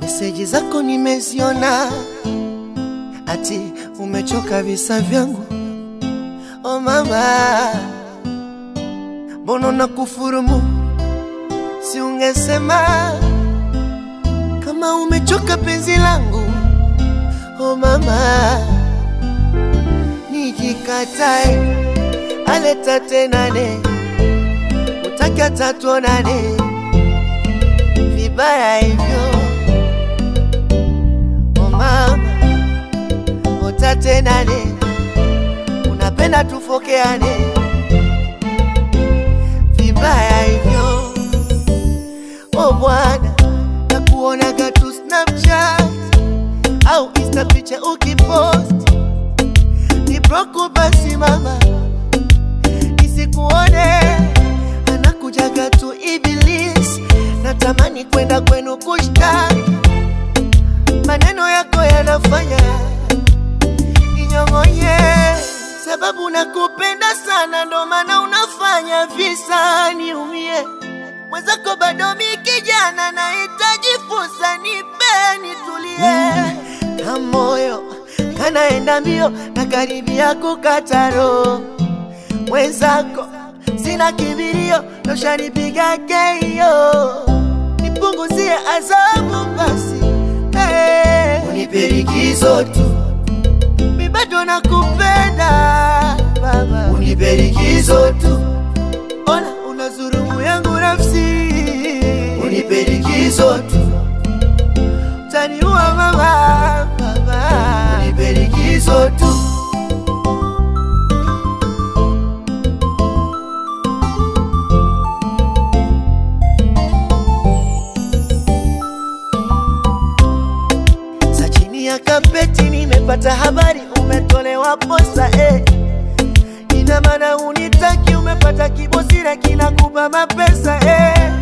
Meseji zako nimeziona, ati umechoka visa vyangu. Oh mama, mbona na kufurumu? Si ungesema? Kama umechoka penzi langu. Oh mama, nijikatae aleta tenane, utaki hata tuonane vibaya hivyo. Oh mama, utatenane, unapenda tufokeane. Vibaya hivyo. Oh bwana, nakuonaga tu Snapchat au Insta picha ukipost, ni broku basi mama, nisikuone natamani kwenda kwenu kushtaki maneno yako yanafanya ninyong'onye, sababu nakupenda sana, ndo maana unafanya visa niumie. Mwenzako bado mi kijana, nahitaji fursa, nipe nitulie, na moyo kanaenda mbio na karibia kukata roho. Mwenzako sina kibirio, noshanipiga keio, nipunguzie azabu basi. Hey. Unipe likizo tu, mi bado nakupenda baba, unipe likizo tu, ona unazurumu yangu nafsi, unipe likizo tu, utaniua mama nimepata habari umetolewa posa eh. Ina maana unitaki, umepata kibosira kinakupa mapesa eh.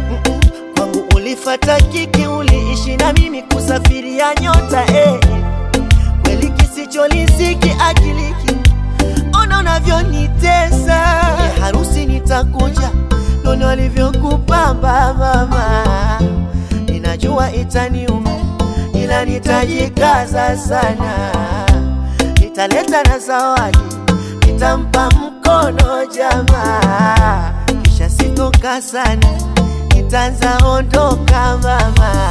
Kwangu ulifata kiki, uliishi na mimi kusafiria nyota eh. Kweli kisicholisiki akiliki, ona unavyonitesa eh, harusi nitakuja, nono alivyokupamba mama, ninajua itaniuma ila nitajikaza sana, nitaleta na zawadi, nitampa mkono jamaa, kisha sitoka sana, nitaanza ondoka mama,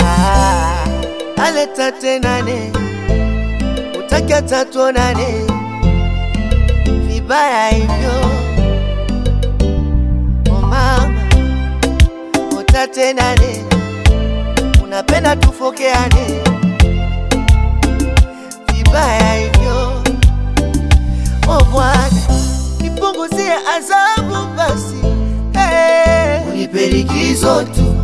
aleta tenane, utaki hata tuonane, vibaya hivyo. Oh mama, utatenane, unapenda tufokeane hey. Unipe likizo tu,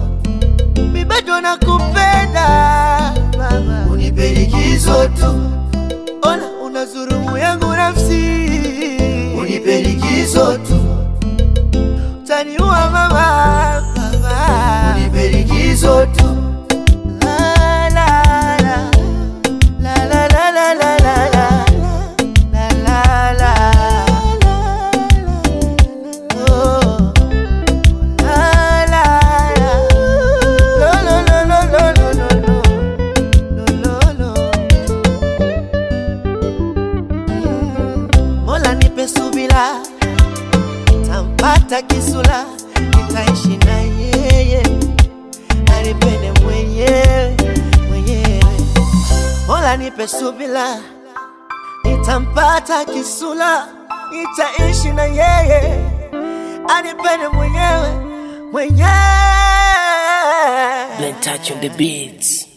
mi bado nakupenda baba, unipe likizo tu, ona unazurumu yangu nafsi, unipe likizo tu, utaniua mama tampata kisula nitaishi na yeye anipende mwenyewe mwenyewe Mola nipe subila, nitampata kisula, nitaishi na yeye, anipende mwenyewe mwenyewe. Blen touch on the beats.